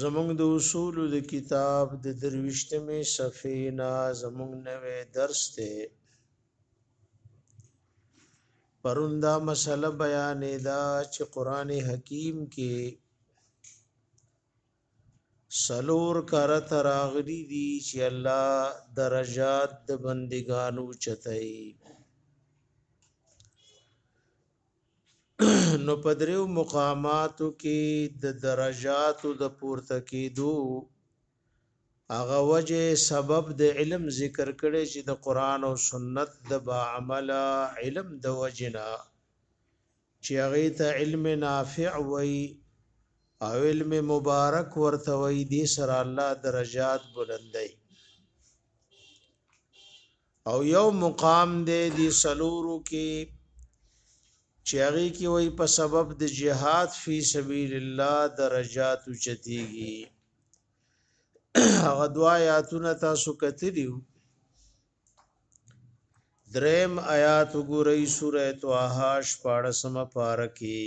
زمونږ د اصول د کتاب د درويشتمې صفحې نه زمونږ نوې درس ته پروندا مسله بیانې دا چې قران حکیم کې سلور کرت راغلی دی چې الله درجات د بندګانو چتای نو پدریو مقاماتو کې د درجاتو د پورته کېدو هغه وجه سبب د علم ذکر کړي چې د قران او سنت د با عمل علم د وجنا چی هغی ته علم نافع وایی او علم مبارک ورته وایی دی سره الله درجات بلندی او یو مقام دی دی سلورو کی چی هغی کی وای په سبب د جهاد فی سبیل الله درجات چتیږي هغه دعا یاتونه تاسو کتلیو دریم آیات وګورئ سوره طه 14 پارا کې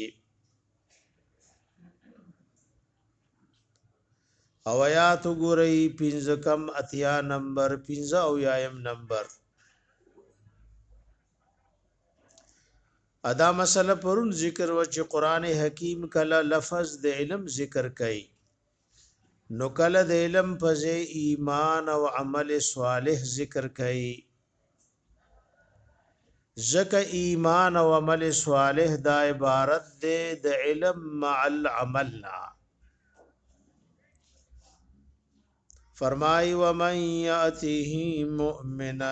او آیات وګورئ 15 کم اتیا نمبر 15 او یایم نمبر ادا مسله پرون ذکر و چې قران حکیم کله لفظ د علم ذکر کوي نو کله د علم په ځای ایمان او عمل صالح ذکر کړي ځکه ایمان او عمل صالح دا عبارت دی د علم مع العمل نه فرمای و من یاته مؤمنا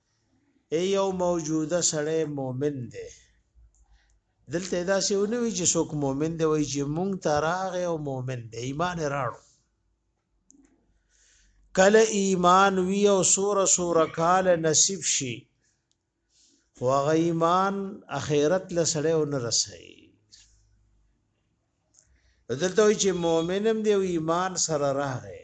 ای یو موجوده سړی مؤمن دی دلته دا څه ونه وی چې څوک مؤمن دی وای چې مونږ تراغه او مؤمن دی ایمان راړو کله ایمان وی او سوره سوره کال نصیب شي خو هغه ایمان اخرت لسړی ونه رسي دلته چې مؤمنم دی او ایمان سره راغی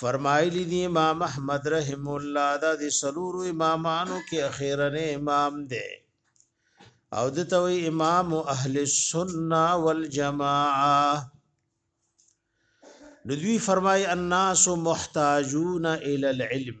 فرمایلی دی امام احمد رحمه الله دا دی سلورو امامانو کې اخیرنې امام دی او دته وی امام اهل السنه والجماعه ندوی فرمای الناس محتاجون الى العلم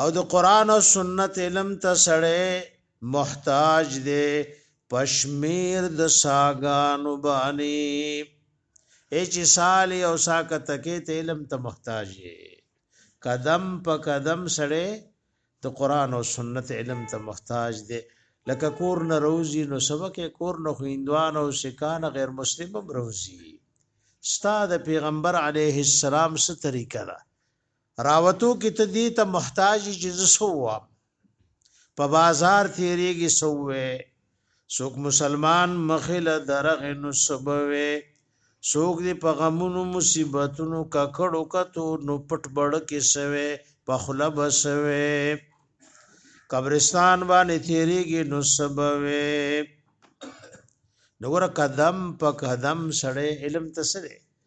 او د قران او سنت علم ته سړی محتاج دی پشمیر د ساګانو باندې اچ سال او ساکه تکې ته علم ته محتاج یې قدم په قدم سره د قران او سنت علم ته محتاج دی لکه کور نه روزي نو سبق کور نه خويندوان او سکان غیر مسلم هم روزي استاد پیغمبر علیه السلام ست طریقه ده راوتو کې ته دې ته محتاج چې زه سو وام په بازار تیریږي سوې څوک مسلمان مخله درغه نو سبوي څوک دې په غمونو مصیبتونو ککړو کتو نو پټ بړ کې سوي په خله بسوي قبرستان باندې تیریږي نو سبوي نو ور قدم په قدم سړې علم تسره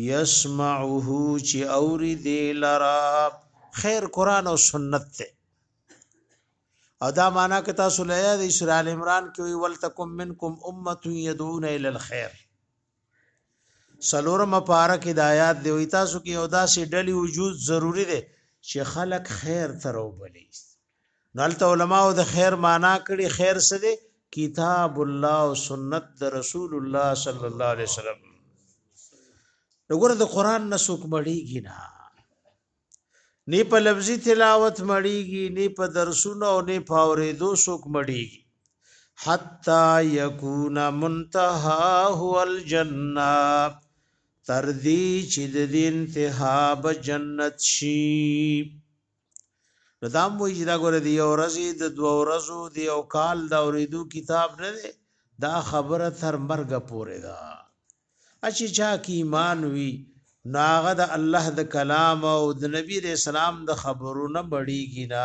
یسمعه چې اوری دی لرا خیر قران او سنت ته او دا معنا که تاسو له یاد اسرائیل عمران کې وی ولتکم منکم امه يدعون الى الخير سلور مبارک ہدایات دی وی تاسو کې یو داسې ډلی وجود ضروری دی چې خلق خیر تر وبلی نو هلته علماء د خیر معنا کړي خیر څه دی کتاب الله او سنت د رسول الله صلی الله علیه وسلم وګوره د قران نه څوک مړیږي نه نه په لفظي تلاوت مړیږي نه په درسونو او نه په اورېدو څوک مړیږي حتا یکون منتها هو الجنه تر دې چې د انتها به جنت شي نو دا هم وایي چې دا ګوره دی یو ورځې د دوه ورځو دی یو کال دا اورېدو کتاب نه دی دا خبره تر مرګه پورې ده اچې چا کې ایمان وي نو هغه د الله د کلام او د نبی رسول الله د خبرو نه بړیږي نه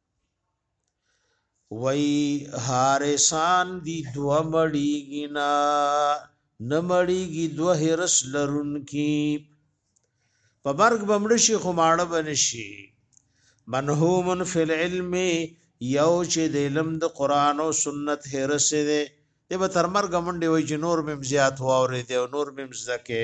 وای حارسان دی دو مړیږي نه نه مړیږي دو هرس لرون کی په مرګ بمړ شي خو ماړه بنشي منهومن فی العلم یو چې د علم د قران او سنت هرس دی دی به تر مرګ منډي وای چې نور مم زیات واوري دی او نور مم زکه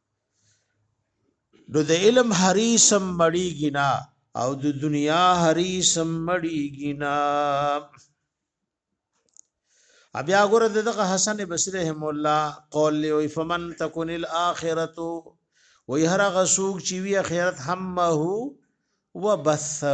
نو د علم حریص مړیږي نه او د دنیا حریص مړیږي نه بیا ګوره دغه حسن بصری رحم الله قول لی فمن تکون الاخرته وی هر غسوک چې وی اخرت همه و بثه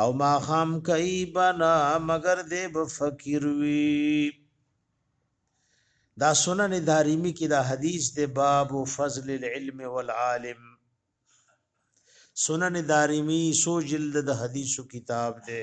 او ماخام کوي بنا مگر دې به فقیر وي دا سنن دارمی کې دا حدیث دی باب فضل العلم والعالم سنن دارمی سو جلد د حدیثو کتاب دی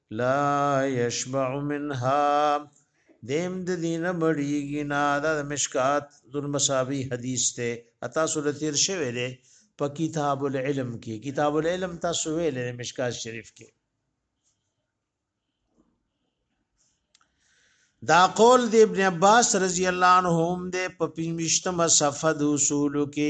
لا يشبع منها دیم د دین مړیږي نه دا د مشکات المصابی حدیث ته اتا سره تیر شوی دی په کتاب العلم کې کتاب العلم تاسو ویل دی مشکات شریف کې دا قول د ابن عباس رضی الله عنهم د په پنځمشتمه صفحه د اصول کې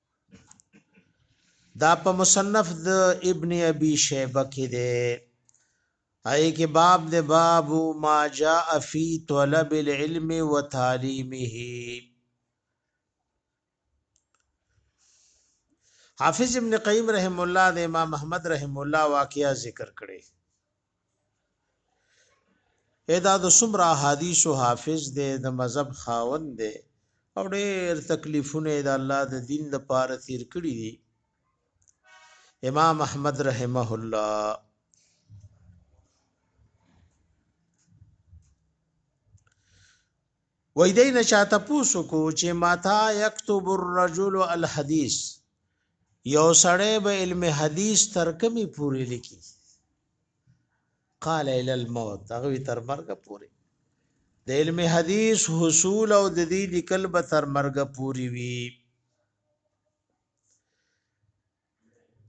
دا په مصنف د ابن ابي شيبه کې ده اي کې باب ده باب ما جاء في طلب العلم وتعليمه حافظ ابن قیم رحم الله د امام احمد رحم الله واقعا ذکر کړي ادا د سمرا حدیث او حافظ دی د مذهب خاوند دی او ډېر تکلیفونه د الله د دین د پاره تیر کړی دي امام احمد رحمه الله وای دای نه چاته پوسو کو چې ماتا یكتب الرجل الحديث یو سړی به علم حدیث تر کمی پوری لیکي قال الى الموت هغه تر مرګ پوری د علم حدیث حصول او د دې لیکل به تر مرګ پوری وي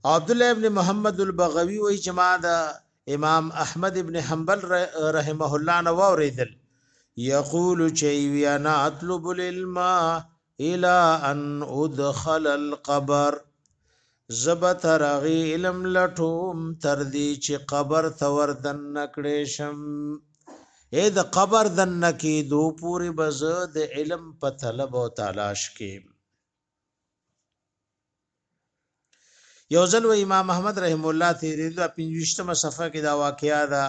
عبدالله ابن محمد البغوی وی چې ما د امام احمد ابن حنبل رحمه الله نو اوریدل یقول چې وی انا اطلب العلم الى ان ادخل القبر زبت رغی علم لټوم تر دې چې قبر تور دن نکړې شم اې د قبر دن کې دو پوری بز د علم په طلب او تلاش کې یو ځل و امام احمد رحم الله تیرې د 25مه صفحه کې دا واقعیا ده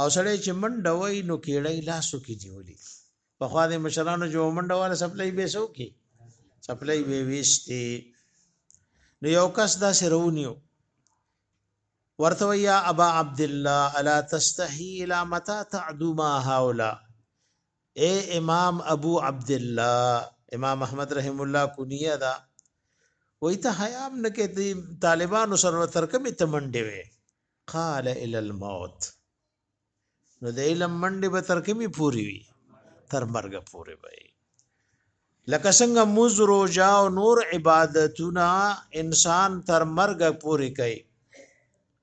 او سړی چې منډه وای نو کېړی لاسو کې دیولې په خوا د مشرانو جو منډه والا سپلای به سو کې سپلای به وېستي نو یو کس دا سرونیو ورته یا ابا عبد الله الا تستحي الى متى تعدو ما هؤلاء اې امام ابو عبدالله امام احمد رحم الله کونیه دا وای ته حیام نه کې طالبانو سره تر کومې تمنډې وې قال الى الموت نو د علم منډې به تر کومې پوری وي تر مرګ پوری وي لکه څنګه موز روزه او نور عبادتونه انسان تر مرګ پوری کوي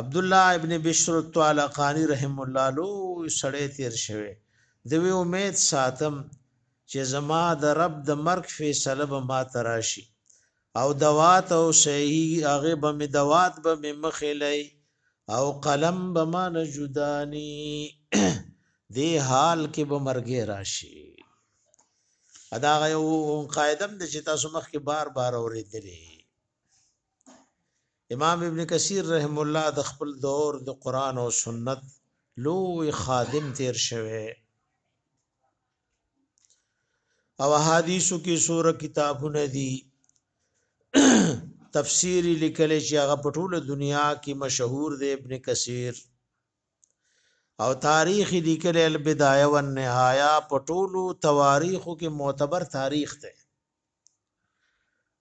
عبدالله ابن بشر الطالقانی رحم الله لوی سړی تیر شوی دوی امید ساتم چې زما د رب د مرګ فیصله به ما تراشي او دوات او صحیح هغه به می دوات به می مخلای او قلم به ما نه جدانی دی حال کې به مرګه راشي ادا یو قاعدم د چې تاسو مخ کې بار بار اورېدلې امام ابن کثیر رحم الله د خپل دور د قران او سنت لوی خادم تیر شوه او حدیثو کې سوره کتابونه دي تفسیر لیکل چې هغه په ټوله دنیا کې مشهور دی ابن کثیر او تاریخ لیکل البدایه و النهایه په ټولو تواریخو کې معتبر تاریخ دی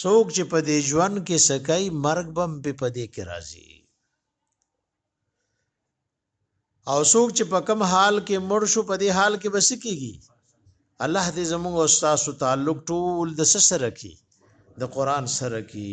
څوک چې په دې ژوند کې سکای مرګ بم په پدې کې راځي او څوک چې په کم حال کې مړ شو په دې حال کې بس کیږي الله دې زموږ او تاسو تعلق ټول د سره کی د قران سره کی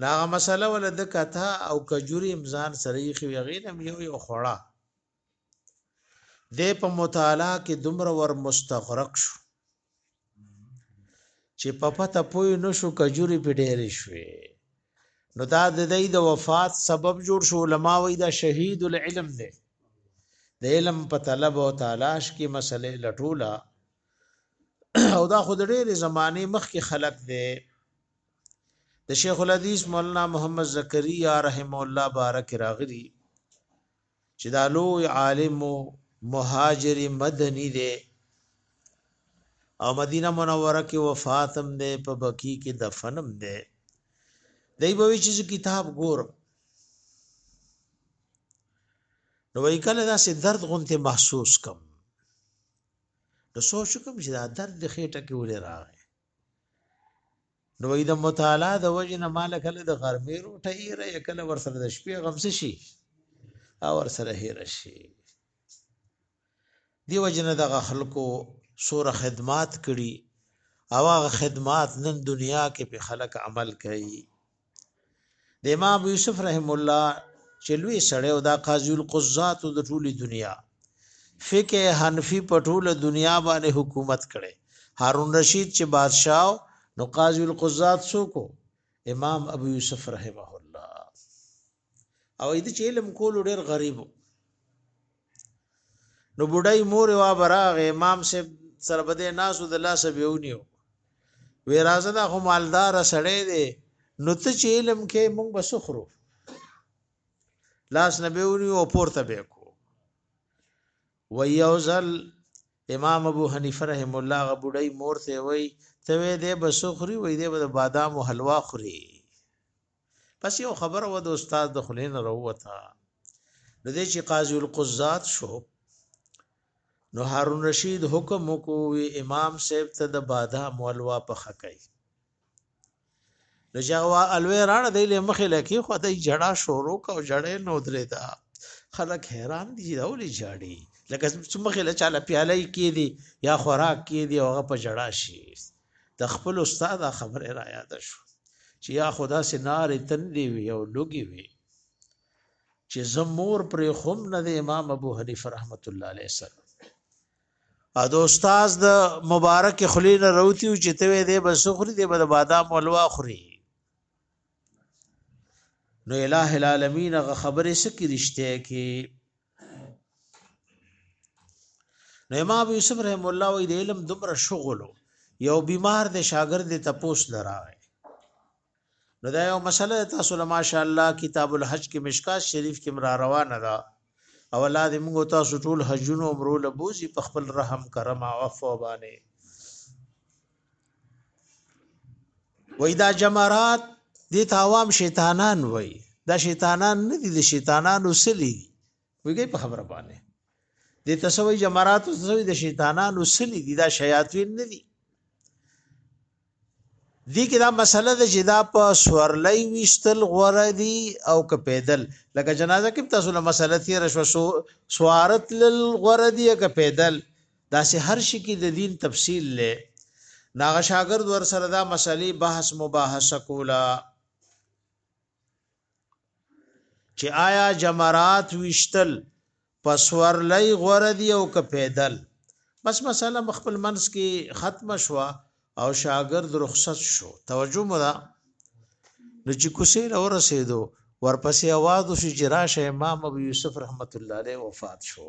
دا هغه مسله ول د کته او کجوري امزان سره یې خو غینم یو یو خړه د په مطالعه کې دومره ور مستغرق شو چې په پته پوی نشو کجوري په ډېرې شوې نو دا د دې د وفات سبب جوړ شو علما وې دا شهید العلم دی د علم په طلب او تلاش کې مسلې لټولا او دا خود ډېرې زمانه مخکې خلق دی د شیخ الحدیث مولانا محمد زکریا رحم الله بارک راغلی چې دا لوی عالم مهاجر مدنی دی او مدینه منوره کې وفاتم دی په بکی کې دفنم دی دای به چې کتاب ګور نو وای کله دا سي درد غونته محسوس کم نو سوچ کوم چې دا درد د خېټه کې ولې راغی نو وای د مطالعه د وجه نه مال کله د غرمې روټه یې را کله ور سره د شپې غمس شي او ور سره هیر شي دی وجه نه د خلکو سوره خدمات کړي او هغه خدمات نن دنیا کې په خلک عمل کوي د امام ابو یوسف رحم الله چې لوی سړی او دا قاضی القضات د ټولي دنیا فقه حنفی په ټوله دنیا باندې حکومت کړي هارون رشید چې بادشاه نو قاضی القضات سو کو امام ابو یوسف رحمه الله او اې د چیلم کولو ډیر غریب نو بډای مور وا براغ امام سے سره بده ناسو د لاس بیونیو وی راځه دا خو مالدار سړی دی نو ته چې علم کې مونږ بسخرو لاس نبیونی او پورته به کو ویوزل امام ابو حنیفه رحم الله غبډای مور ته وی ته دې بسخري وې دې بادام او حلوا خوري پس یو خبره و د استاد د خلین روته نو دې چې قاضي القضات شو نو هارون رشید حکم کو وی امام صاحب ته د بادام ولوا په خکای نو جوا الوی راړ دی له مخې لکی خو دای جړه شورو کا او جړې نو درې دا خلک حیران دي دا ولې جاړي لکه چې مخې له چاله پیاله کې دي یا خوراک کې دي هغه په جړه شي د خپل استاد خبره را یاد شو چې یا خدا سي نارې تندې وي او لوګي وي چې زمور پر خوم نه د امام ابو حنیفه رحمت الله علیه سره ا د استاد د مبارک خلین روتی چې ته دې بسخري دې بد بادام ولوا خوري نو الہ العالمین غ خبره سکی رشته کی نو امام ابو یوسف رحم الله وی د علم دومره شغلو یو بیمار د شاګرد د تپوس لراوی نو دا یو مسله تاسو له ماشاء الله کتاب الحج کې مشکات شریف کې را روانه ده او الله دې موږ تاسو ټول حجونو عمرو لبوزي په خپل رحم کرم او عفو باندې وای دا جمرات دي تاوام شیطانان وای دا شیطانان نه دي د شیطانانو سلی ویږي په خبره باندې د تسوی جمرات تسوی د شیطانانو سلی دي دا شیاطین نه دي دي کې دا مسله ده چې دا په سورلۍ وشتل غوړه دي او که پیدل لکه جنازه کې تاسو له مسله تیر شو سوارت لل غوړه دي که پیدل داسې هر شي کې د دين تفصيل دی. نو هغه شاګرد ورسره دا مسلې بحث مباحثه کوله چې آیا جمرات وشتل پسورلای غوړه دی او که پیدل بس مسله مخبل منس کې ختم شوه او شاګرد رخصت شو توجه مو ده نو چې کوسې له ورسېدو ورپسې आवाज وشو چې راشه امام ابو یوسف رحمت الله علیه وفات شو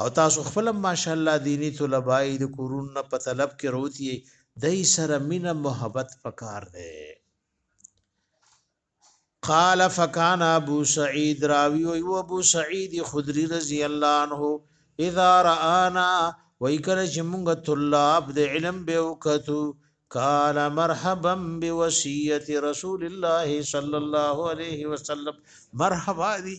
او تاسو خپل ماشاءالله دینی طلبای د کورون نه په طلب کې روتی دای سره مینا محبت پکار دی قال فکان ابو سعید راوی او ابو سعید خدری رضی الله عنه اذا رانا وای کله چې موږ طلاب د علم به وکتو قال مرحبا بوصيه رسول الله صلى الله عليه وسلم مرحبا دي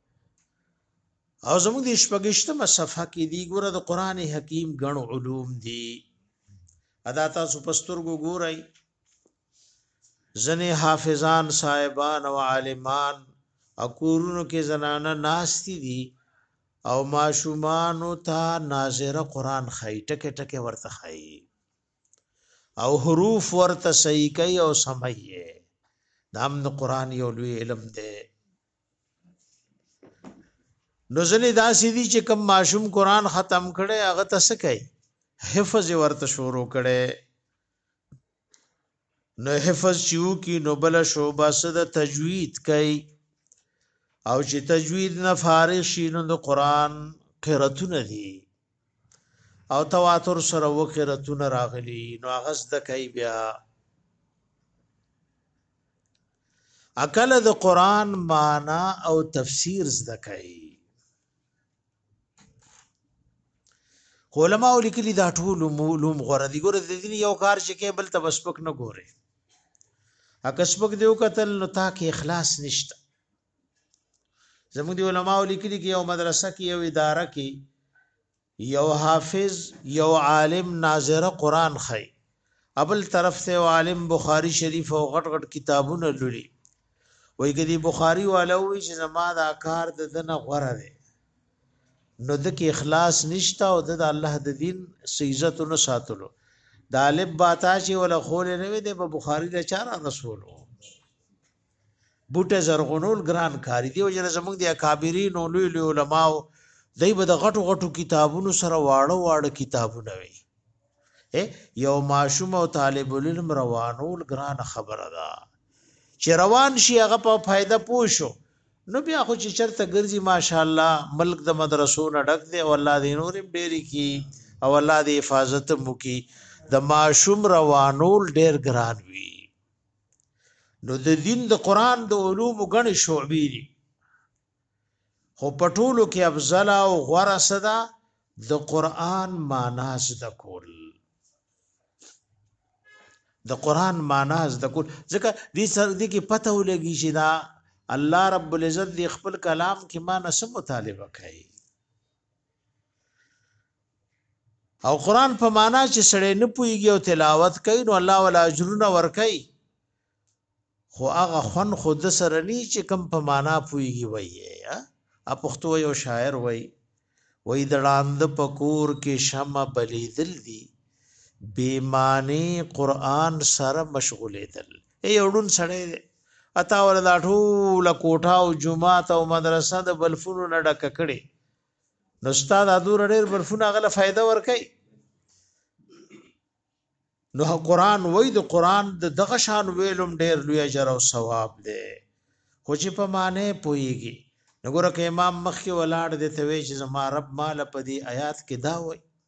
او زموږ د شپږشتمه صفحه کې دی ګوره د قران حکیم غن علوم دی ادا تاسو پسترګو ګورئ ځنې حافظان صاحبان او عالمان اکورونو کې زنانه ناشتي دي او ماشومانو ته ناظره قران خای ټکه ټکه ورته خای او حروف ورته صحیح کوي او سمایي دا هم د قران یو لوی علم دی نو ځنې داسې دي چې کم ماشوم قران ختم کړي هغه ته څه کوي حفظ ورته شروع کړي نو حفظ چیو کی نو بل شوبه صد تجوید کوي او چې تجوید نه فارغ شي نو د قران قراتونه دي او تواتر سره وقرتونه راغلي نو هغه زده کوي بیا عقل د قران معنا او تفسیر زده کوي علماء لیکلي دا ټول علوم غوړه دي ګوره د دین یو کار چې کې بل تبسپک نه ګوره اکسبک دیو قتل نو تا کې اخلاص نشته زموږ دی علماء لیکلي کې یو مدرسه کې یو اداره کې یو حافظ یو عالم ناظر قران خي ابل طرف ته عالم بخاری شریف او غټ غټ کتابونه لولي وای کدی بخاری والوی چې زما دا کار د دنه غره دی نو د کې اخلاص نشته او د الله د دین عزت نه ساتلو دا لب باتا چې ولا خول نه وي د بخاری د چاره رسولو بوټه زرغونول ګران کاری دی او جن زموږ د اکابرین او لوی لوی علما او دای به د غټو غټو کتابونو سره واړه واړه کتابونه وي یو ماشوم او طالب العلم روانول ګران خبره ده چې روان شي هغه په فائدہ پوښو نو بیا خو چې چرته ګرځي ماشاءالله ملک د مدرسو نه ډک دی او الله دې نور ډېری کی او الله دې حفاظت مو کی د ماشوم روانول ډېر ګران وي نو د دین د قران د علوم غني شعبې دي خو پټولو کې افضل او غوره صدا د قران معنا زده کول د قران معنا زده کول ځکه دې سر دې کې پته ولګي چې دا الله رب العزت دې خپل کلام کې معنا سم مطالبه کوي او قران په معنا چې سړی نه پويږي او تلاوت کوي نو الله ولا اجرونه ور کوي خو هغه خون خود سره نه چې کم په معنا پويږي وایي ا پښتو یو شاعر وایي وای د لاند پکور کې شم بلې دل دي بې معنی قران سره مشغولې دل ای وړون سړی اتا ول دا ټول کوټه او جمعه او مدرسه د بلفونو نه ډک کړي نو ستا دا دور ډېر برفونه غله فائدہ ور کوي نو قران وای د قران د دغه شان ویلم ډېر لوی اجر او ثواب دی خو چې په معنی پويږي نګوره کې امام مخکې ولاړ دی ته وی چې زما رب مال په دې آیات کې دا وای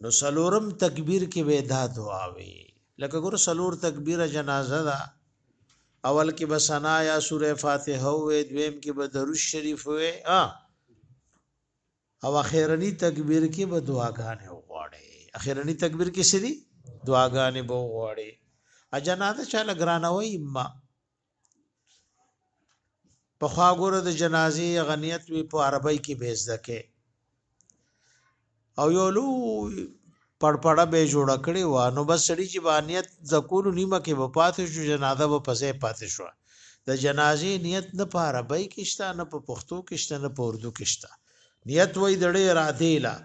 نو سلورم تکبیر کې به دا دعا وي لکه ګور سلور تکبیره جنازه ده اول کې به ثنا یا سوره فاتحه وې دویم کې به درود شریف وې ها او اخیرنی تکبیر کې به دعاګانې وغواړي اخیرنی تکبیر کې سری دعاګانې به وغواړي اجنازه چاله ګرانوي ما په خوا ګوره د جنازي غنیت وی په عربی کې به زده کې او یو لو پړپړه به جوړ کړي و نو بس سړي چې بانیت زکول نیمه کې وپات شو جنازه به پځه پات شو د جنازي نیت نه په عربی کې شته نه په پښتو کې شته نه په اردو کې شته نیت وای دړې را دی لا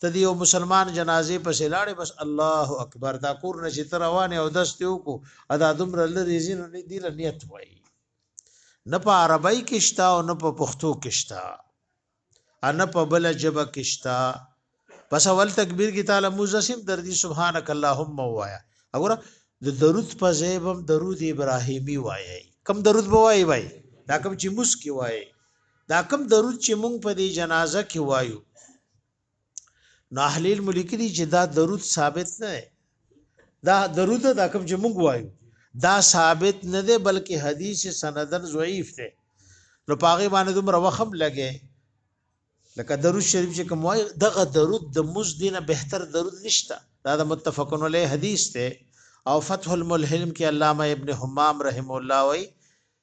ته دی یو مسلمان جنازې پسې لاړې بس الله اکبر دا کور نه چې روانه او دست یو کو ادا دومره لري زینو نه دی نیت وای نه په عربی کې شتا او نه په پښتو کې شتا ان په بل جبه کشتا پس اول تکبیر کی تعالی موزسم دردی سبحانك اللهم وایا وګوره د درود په زیبم درود ابراهیمی وایي کم درود بوای وای دا کم چې مسکی وای دا کوم درود چې مونږ په دې جنازه کې وایو نو اهل علم لیکلي چې دا درود ثابت نه دی دا درود دا کوم چې مونږ وایو دا ثابت نه دی بلکې حدیث سندن ضعیف دی نو پاغه باندې دومره وخم لګي لکه درود شریف چې کوم وای دغه درود د مز دینه بهتر درود نشته دا د متفقن علیه حدیث ته او فتح الملهم کې علامه ابن حمام رحم الله وای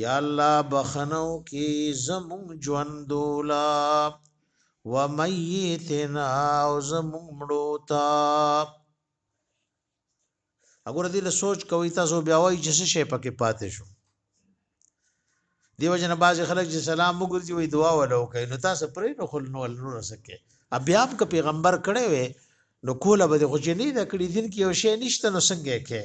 یا الله بخنو کی زمون ژوندولا و میتنا او زمون مړوتا اګور دې له سوچ کوي تاسو بیا وایي چې څه شي پکې پاتې شو دیو جن باز خلک چې سلام وګرځي وي دعا ولو کوي نو تاسو پرې نو خل نو نور سکے بیا هم که پیغمبر کړي وي نو کوله به خو جنې د کړي دین کې یو شی نشته نو څنګه کې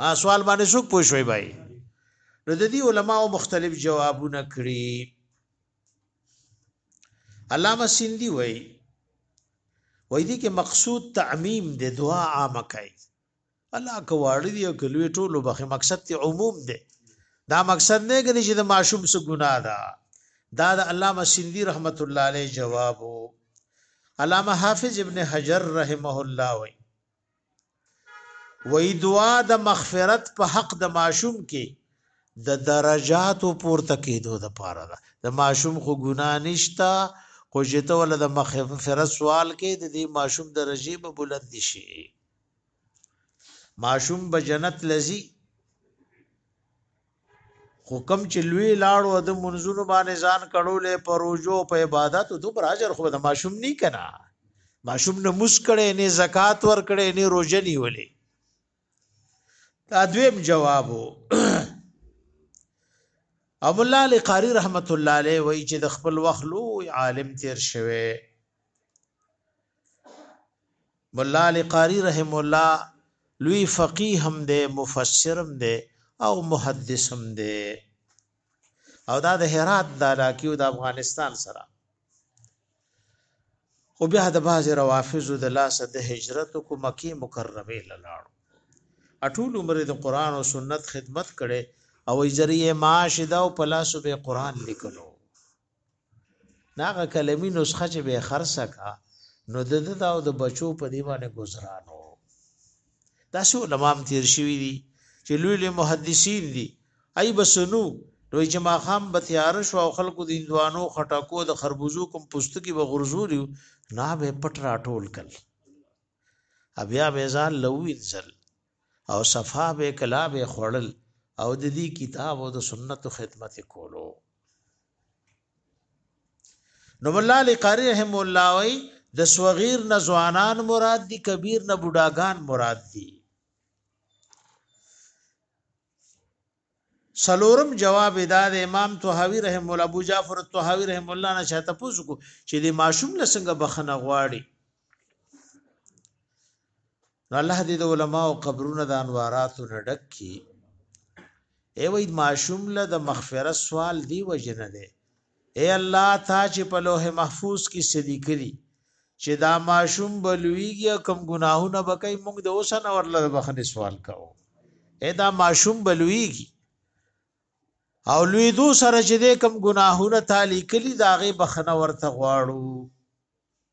ها سوال باندې څوک پوه شوی بای نو د دې علماو مختلف جوابونه کړی علامه سیندی وای وای دي کې مقصود تعمیم د دعا عامه کوي الله کواړی دی کلوې ټولو به مقصد ته عموم دی دا مقصد نه غني چې د معشوم سو ګناه ده دا د علامه سیندی رحمت الله علیه جواب علامه حافظ ابن حجر رحمه الله وای وې دعا د مغفرت په حق د ماشوم کې د درجاتو پورته کېدو د پاره ده د ماشوم خو ګنا نشتا خو چې ته ول د مغفرت سوال کې د دې ماشوم درجه به بلند شي ماشوم به جنت لذي خو کم چې لوی لاړو د منځونو باندې ځان کړولې په روزو په عبادت او دومره اجر خو د ماشوم نه کنا ماشوم نه مسکړې نه زکات ور کړې نه روزه نیولې دا دویم جواب ابو الله علی قاری رحمت الله علیه وای چې د خپل وخت لوی عالم تیر شوه ملا علي قاري رحمه الله لوی فقيه هم دی، مفسر هم دی او محدث هم دی او دا د هرات د علاقې او د افغانستان سره خو بیا د بعض روافض د لاسه د هجرت کو مکی مکرمه لاړ اټول عمر د قران او سنت خدمت کړي او ذریعہ معاش دا او پلاسو به قران لیکلو ناغه کلمی نسخه چې به خرڅه کا نو د د او د بچو په دی باندې گزارانو تاسو علماء تیر شوی دي چې لوی لوی محدثین دي ای بسنو نو چې ما خام به تیار شو او خلکو د اندوانو خټکو د خربوزو کوم پوستکی به غرزولیو نه به پټ راټول کړي بیا به ځان لوینځل او صفا به کلا به خړل او د دې کتاب او د سنت خدمت کولو نو مولا علی قاری رحم الله وی د صغیر نه ځوانان مراد دي کبیر نه بډاګان مراد دي سلورم جواب دا د امام طحاوی رحم الله ابو جعفر الطحاوی رحم الله نه شاته پوسو کو چې د ماشوم له څنګه بخنه غواړي الله دې د علما او قبرونو د انواراتو نډک کی ای وای ماشوم له د مغفرت سوال دی وجنه ده اې الله تا چې په لوح محفوظ کې څه لیکلي چې دا ماشوم به لویږي کوم ګناهونه به کوي موږ د اوسه نه ورله د بخښنې سوال کوو اې دا ماشوم به لویږي او لوی دو سره چې د کوم ګناهونه تا لیکلي دا غي بخښنه ورته غواړو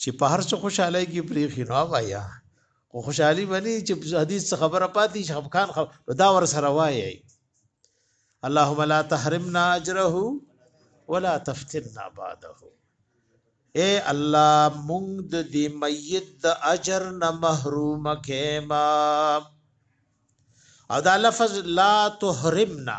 چې په هر څه خوشاله کې پرې خینو وایا خو خوشحالي باندې چې حدیث خبره پاتې شي خفقان خو دا ور سره وایي اللهم لا تحرمنا اجره ولا تفتنا بعده اے الله مونږ د دې میت د اجر نه محروم کېما او دا لفظ لا تحرمنا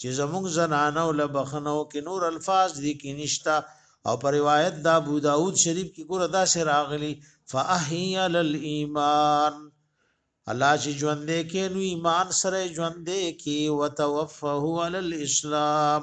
چی زموږ زنانو له بخنو کی نور الفاظ دی کی نشتا او پر روایت دا ابو داود شریف کی ګور دا سر اغلی فاحی للایمان الله چې ژوند کې نو ایمان سره ژوند کې وتوفه علی الاسلام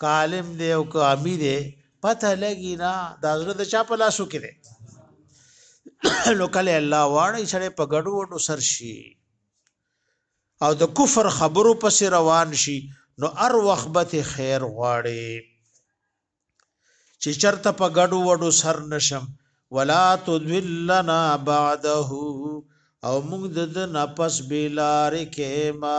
که عالم دی او که امی دی پته لګی نه دا زړه د چا په لاسو کې دی نو کله الله واړی سره په ګډو وډو سر شي او د کفر خبرو پس روان شي نو ار وخبت خیر غواړي چې چرته په ګډو وډو سر نشم ولا تذلنا بعده او موږ د نفس بیلار کې ما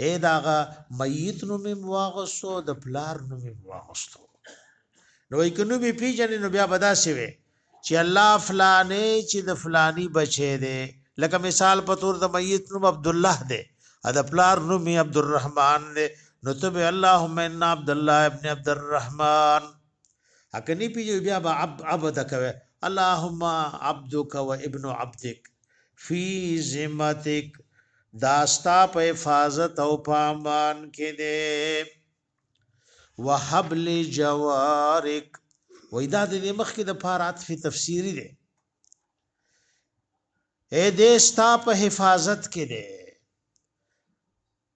اے داغه میت نو مې واغستو د پلار نو مې واغستو نو یې کنو به پیژنې نو بیا بدا سی وي چې الله فلانې چې د فلانی بچی دی لکه مثال په تور د میت نو عبد الله دی ا د پلار نو مې عبد الرحمن دی نو ته به اللهم ان عبد الله ابن عبد الرحمن اکه نه پیژنې بیا به عب عبد کوي اللهم عبدک و ابن عبدک فی ذمتک داستا په حفاظت او پامان کې دې وهب لجوارک وای دا د مخ کې د پارات فی تفسیری دی اے دې ستا په حفاظت کې دی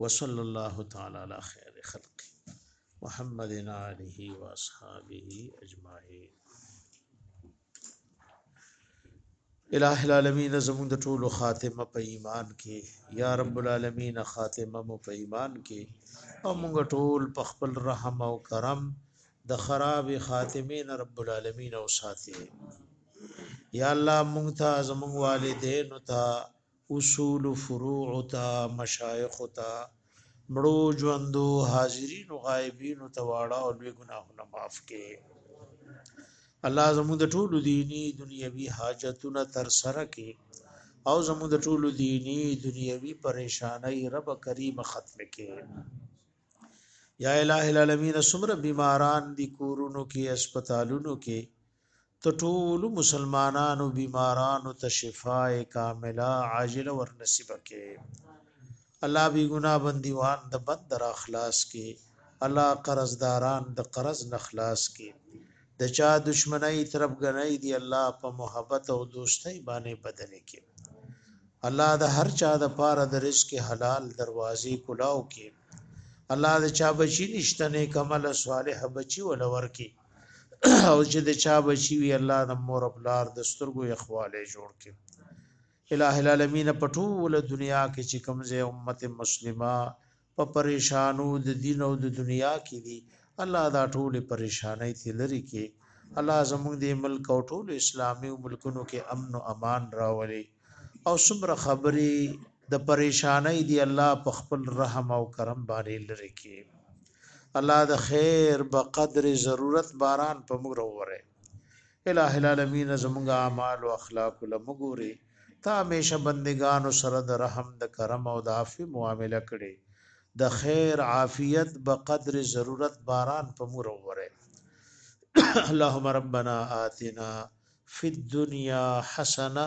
وصلی الله تعالی علی خیر خلق محمد علیه و اصحابہ اجمعین الہ العالمین زمون د ټولو خاتمه په ایمان کې یا رب العالمین خاتمه مو په ایمان کې او موږ ټول په خپل رحم او کرم د خراب خاتمین رب العالمین او ساتي یا الله موږ ته زمون والدین ته اصول فروع ته مشایخ ته مړو ژوندو حاضرین او غایبین ته واړه او لوی ګناهونه معاف کړي الله زموږ د ټولو دینی دنیوي حاجتونه تر سره کړي او زموږ د ټولو دینی دنیوي پریشانای رب کریم ختم کړي یا الہ العالمین سمر بیماران دی کورونو کې هسپتالونو کې ته ټول مسلمانانو بیمارانو ته شفاء کامله عاجله ور نصیب کې الله بی ګنا بندیوان د بند را خلاص کی الله قرضداران د قرض نه خلاص کی د چا دشمنی طرف غنی دی الله په محبت او دوستۍ باندې بدل کی الله د هر چا د پاره د رزق حلال دروازې کلاو کی الله د چا بچی نشته نه کمل صالح بچی ولور کی او چې د چا بچي وي الله د مور پلار د سترګو اخواله جوړ کړي الہ العالمین په ټول دنیا کې چې کومزه امت مسلمه په پریشانو د دین او د دنیا کې دي الله دا ټول پریشانای ته لري کې الله زموږ د ملک او ټول اسلامي ملکونو کې امن او امان راولي او څومره خبري د پریشانای دی الله په خپل رحم او کرم باندې لري کې الله د خیر به قدر ضرورت باران په موږ وروره الہ العالمین زمونږ اعمال او اخلاق لمغوري تا همیشه بندگانو سره د رحم د کرم او د عفو معامله کړي د خیر عافیت به قدر ضرورت باران په موږ وروره اللهم ربنا آتنا فی الدنیا حسنه